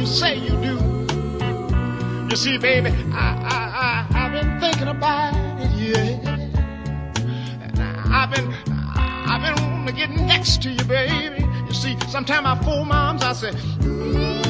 you say you do. You see, baby, I, I, I, I've been thinking about it, yeah. And I, I've been, I've been wanting to get next to you, baby. You see, sometimes I fool moms, I say, "Mm,